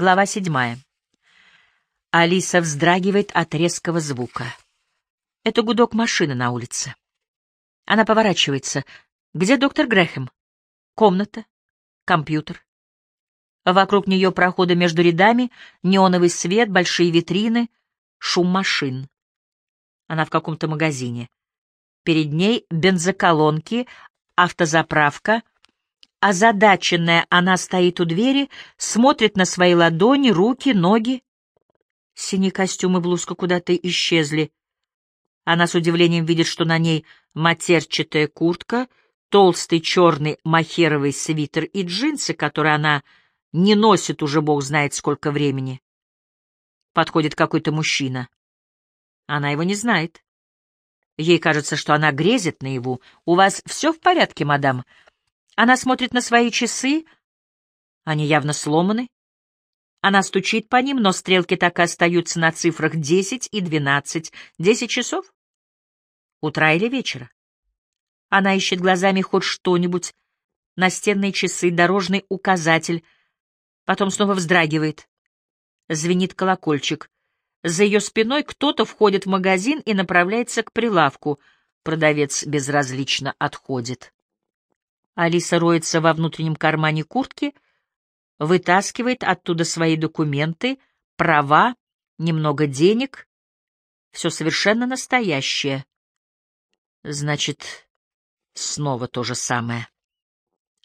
Глава седьмая. Алиса вздрагивает от резкого звука. Это гудок машины на улице. Она поворачивается. Где доктор Грэхэм? Комната. Компьютер. Вокруг нее проходы между рядами, неоновый свет, большие витрины, шум машин. Она в каком-то магазине. Перед ней бензоколонки, автозаправка. Озадаченная, она стоит у двери, смотрит на свои ладони, руки, ноги. Синий костюм и блузка куда-то исчезли. Она с удивлением видит, что на ней матерчатая куртка, толстый черный махеровый свитер и джинсы, которые она не носит уже бог знает сколько времени. Подходит какой-то мужчина. Она его не знает. Ей кажется, что она грезит наяву. «У вас все в порядке, мадам?» Она смотрит на свои часы. Они явно сломаны. Она стучит по ним, но стрелки так и остаются на цифрах 10 и 12. Десять часов? Утра или вечера? Она ищет глазами хоть что-нибудь. Настенные часы, дорожный указатель. Потом снова вздрагивает. Звенит колокольчик. За ее спиной кто-то входит в магазин и направляется к прилавку. Продавец безразлично отходит. Алиса роется во внутреннем кармане куртки, вытаскивает оттуда свои документы, права, немного денег. Все совершенно настоящее. Значит, снова то же самое.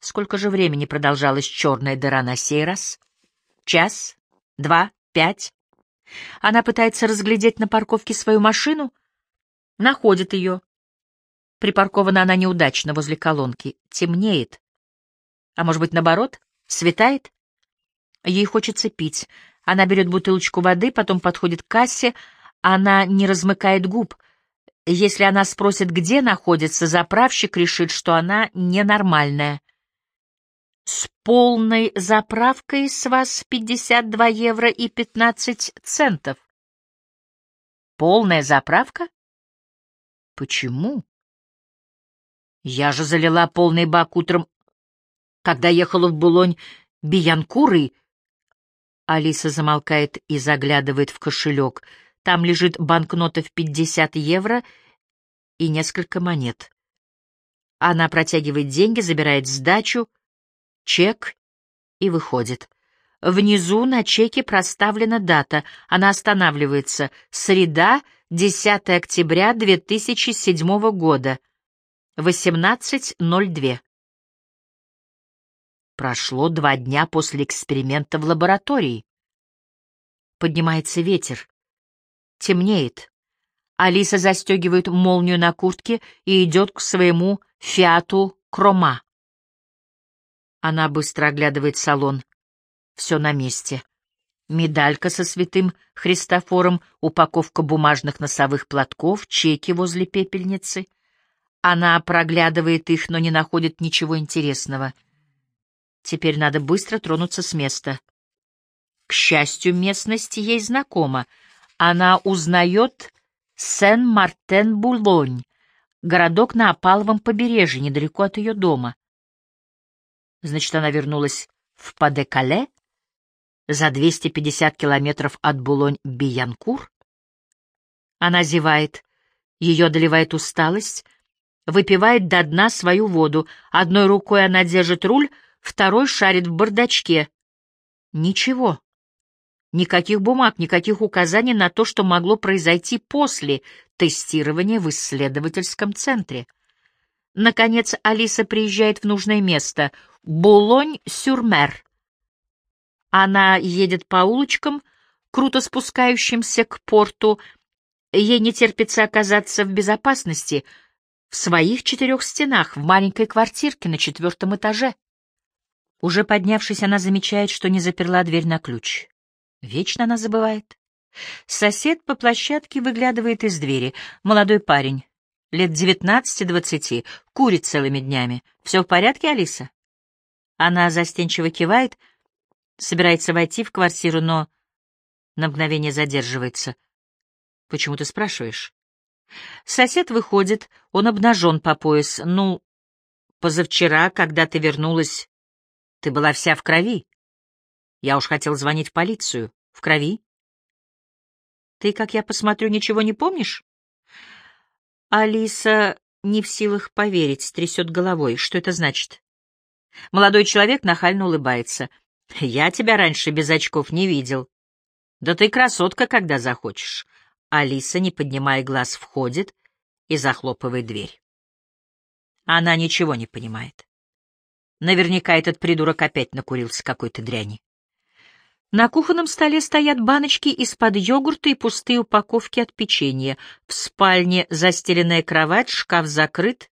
Сколько же времени продолжалась черная дыра на сей раз? Час? Два? Пять? Она пытается разглядеть на парковке свою машину, находит ее. Припаркована она неудачно возле колонки. Темнеет. А может быть, наоборот, светает? Ей хочется пить. Она берет бутылочку воды, потом подходит к кассе. Она не размыкает губ. Если она спросит, где находится, заправщик решит, что она ненормальная. С полной заправкой с вас 52 евро и 15 центов. Полная заправка? Почему? Я же залила полный бак утром, когда ехала в Булонь Биянкуры. Алиса замолкает и заглядывает в кошелек. Там лежит банкнота в 50 евро и несколько монет. Она протягивает деньги, забирает сдачу — чек и выходит. Внизу на чеке проставлена дата. Она останавливается. Среда, 10 октября 2007 года. 18.02. Прошло два дня после эксперимента в лаборатории. Поднимается ветер. Темнеет. Алиса застегивает молнию на куртке и идет к своему «Фиату Крома». Она быстро оглядывает салон. Все на месте. Медалька со святым Христофором, упаковка бумажных носовых платков, чеки возле пепельницы. Она проглядывает их, но не находит ничего интересного. Теперь надо быстро тронуться с места. К счастью, местность ей знакома. Она узнает Сен-Мартен-Булонь, городок на опаловом побережье, недалеко от ее дома. Значит, она вернулась в Паде-Кале за 250 километров от Булонь-Биянкур? Она зевает, ее одолевает усталость, выпивает до дна свою воду. Одной рукой она держит руль, второй шарит в бардачке. Ничего. Никаких бумаг, никаких указаний на то, что могло произойти после тестирования в исследовательском центре. Наконец Алиса приезжает в нужное место — Булонь-Сюрмер. Она едет по улочкам, круто спускающимся к порту. Ей не терпится оказаться в безопасности, в своих четырех стенах, в маленькой квартирке на четвертом этаже. Уже поднявшись, она замечает, что не заперла дверь на ключ. Вечно она забывает. Сосед по площадке выглядывает из двери. Молодой парень лет девятнадцати-двадцати, курит целыми днями. Все в порядке, Алиса? Она застенчиво кивает, собирается войти в квартиру, но на мгновение задерживается. Почему ты спрашиваешь? Сосед выходит, он обнажен по пояс. Ну, позавчера, когда ты вернулась, ты была вся в крови. Я уж хотел звонить в полицию. В крови. Ты, как я посмотрю, ничего не помнишь? Алиса не в силах поверить, трясет головой. Что это значит? Молодой человек нахально улыбается. Я тебя раньше без очков не видел. Да ты красотка, когда захочешь. Алиса, не поднимая глаз, входит и захлопывает дверь. Она ничего не понимает. Наверняка этот придурок опять накурился какой-то дряни. На кухонном столе стоят баночки из-под йогурта и пустые упаковки от печенья. В спальне застеленная кровать, шкаф закрыт.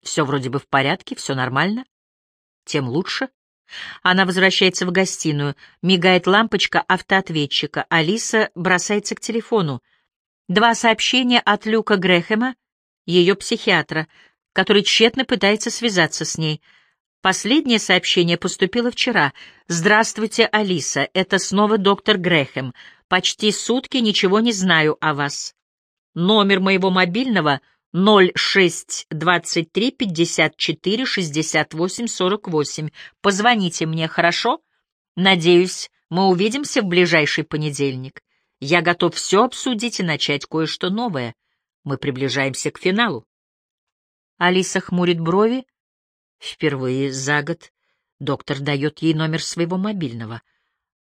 Все вроде бы в порядке, все нормально. Тем лучше. Она возвращается в гостиную. Мигает лампочка автоответчика. Алиса бросается к телефону. Два сообщения от Люка Грэхэма, ее психиатра, который тщетно пытается связаться с ней — Последнее сообщение поступило вчера. «Здравствуйте, Алиса. Это снова доктор Грэхэм. Почти сутки ничего не знаю о вас. Номер моего мобильного 0623 54 68 48. Позвоните мне, хорошо? Надеюсь, мы увидимся в ближайший понедельник. Я готов все обсудить и начать кое-что новое. Мы приближаемся к финалу». Алиса хмурит брови, Впервые за год доктор дает ей номер своего мобильного.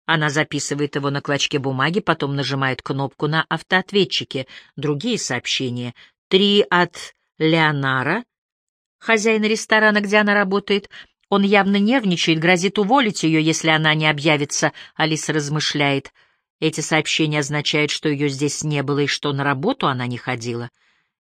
Она записывает его на клочке бумаги, потом нажимает кнопку на автоответчике. Другие сообщения. Три от Леонара, хозяина ресторана, где она работает. Он явно нервничает, грозит уволить ее, если она не объявится, Алиса размышляет. Эти сообщения означают, что ее здесь не было и что на работу она не ходила.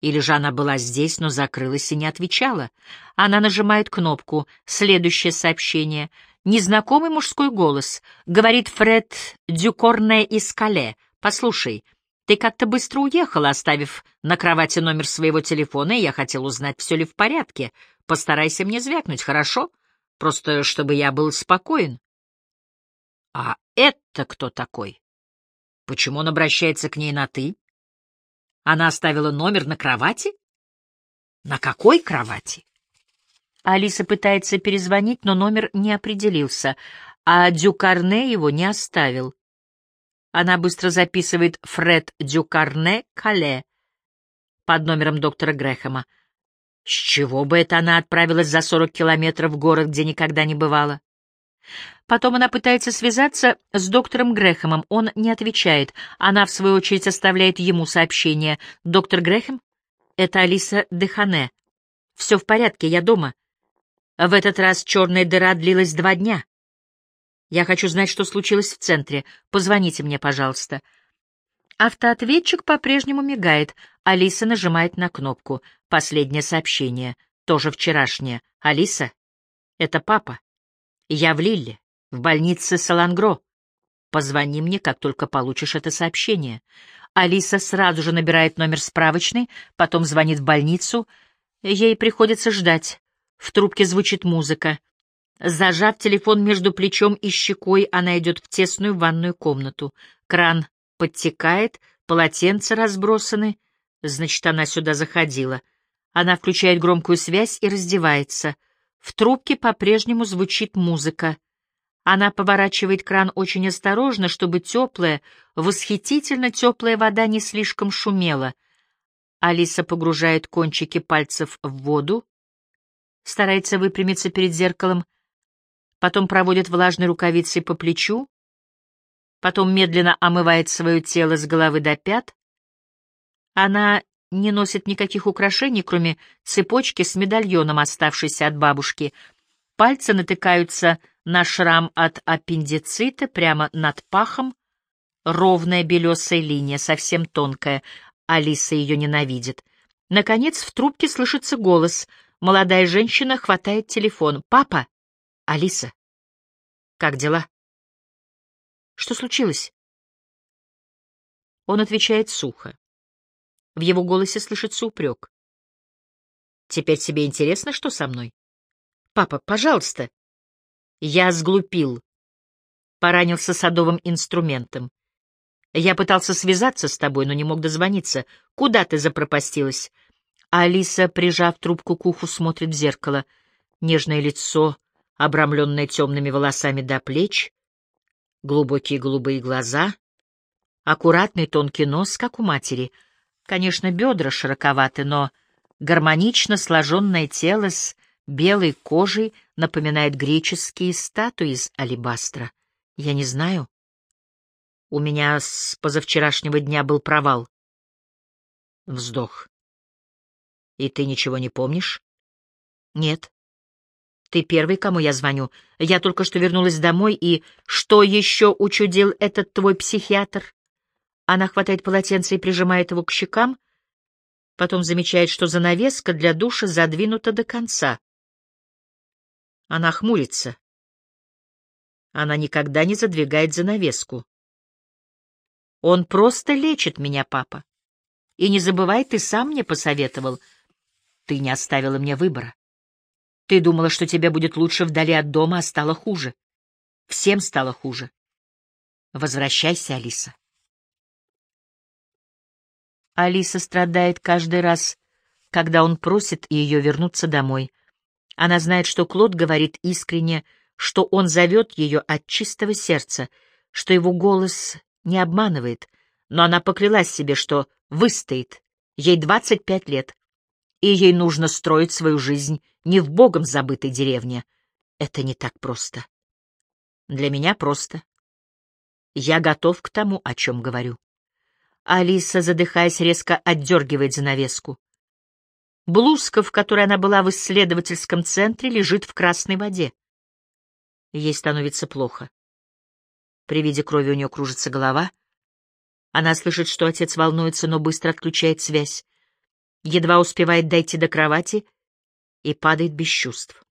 Или же она была здесь, но закрылась и не отвечала. Она нажимает кнопку «Следующее сообщение». Незнакомый мужской голос. Говорит Фред Дюкорне из Кале. «Послушай, ты как-то быстро уехала, оставив на кровати номер своего телефона, и я хотел узнать, все ли в порядке. Постарайся мне звякнуть, хорошо? Просто чтобы я был спокоен». «А это кто такой? Почему он обращается к ней на «ты»?» Она оставила номер на кровати? На какой кровати? Алиса пытается перезвонить, но номер не определился, а Дюкарне его не оставил. Она быстро записывает Фред Дюкарне Кале под номером доктора Грэхэма. С чего бы это она отправилась за сорок километров в город, где никогда не бывала? Потом она пытается связаться с доктором Грэхэмом. Он не отвечает. Она, в свою очередь, оставляет ему сообщение. «Доктор Грэхэм? Это Алиса Дехане. Все в порядке, я дома. В этот раз черная дыра длилась два дня. Я хочу знать, что случилось в центре. Позвоните мне, пожалуйста». Автоответчик по-прежнему мигает. Алиса нажимает на кнопку. Последнее сообщение. Тоже вчерашнее. «Алиса? Это папа. Я в Лилле, в больнице Салангро. Позвони мне, как только получишь это сообщение. Алиса сразу же набирает номер справочной, потом звонит в больницу. Ей приходится ждать. В трубке звучит музыка. Зажав телефон между плечом и щекой, она идет в тесную ванную комнату. Кран подтекает, полотенца разбросаны. Значит, она сюда заходила. Она включает громкую связь и раздевается — в трубке по-прежнему звучит музыка. Она поворачивает кран очень осторожно, чтобы теплая, восхитительно теплая вода не слишком шумела. Алиса погружает кончики пальцев в воду, старается выпрямиться перед зеркалом, потом проводит влажной рукавицей по плечу, потом медленно омывает свое тело с головы до пят. Она не носит никаких украшений, кроме цепочки с медальоном, оставшейся от бабушки. Пальцы натыкаются на шрам от аппендицита прямо над пахом. Ровная белесая линия, совсем тонкая. Алиса ее ненавидит. Наконец в трубке слышится голос. Молодая женщина хватает телефон. «Папа!» «Алиса!» «Как дела?» «Что случилось?» Он отвечает сухо. В его голосе слышится упрек. «Теперь тебе интересно, что со мной?» «Папа, пожалуйста!» Я сглупил. Поранился садовым инструментом. Я пытался связаться с тобой, но не мог дозвониться. Куда ты запропастилась? Алиса, прижав трубку к уху, смотрит в зеркало. Нежное лицо, обрамленное темными волосами до плеч, Глубокие голубые глаза, аккуратный тонкий нос, как у матери. Конечно, бедра широковаты, но гармонично сложенное тело с белой кожей напоминает греческие статуи из алебастра. Я не знаю. У меня с позавчерашнего дня был провал. Вздох. И ты ничего не помнишь? Нет. Ты первый, кому я звоню. Я только что вернулась домой, и что еще учудил этот твой психиатр? Она хватает полотенце и прижимает его к щекам, потом замечает, что занавеска для душа задвинута до конца. Она хмурится. Она никогда не задвигает занавеску. Он просто лечит меня, папа. И не забывай, ты сам мне посоветовал. Ты не оставила мне выбора. Ты думала, что тебе будет лучше вдали от дома, а стало хуже. Всем стало хуже. Возвращайся, Алиса. Алиса страдает каждый раз, когда он просит ее вернуться домой. Она знает, что Клод говорит искренне, что он зовет ее от чистого сердца, что его голос не обманывает, но она поклялась себе, что выстоит. Ей 25 лет, и ей нужно строить свою жизнь не в богом забытой деревне. Это не так просто. Для меня просто. Я готов к тому, о чем говорю. Алиса, задыхаясь, резко отдергивает занавеску. Блузка, в которой она была в исследовательском центре, лежит в красной воде. Ей становится плохо. При виде крови у нее кружится голова. Она слышит, что отец волнуется, но быстро отключает связь. Едва успевает дойти до кровати и падает без чувств.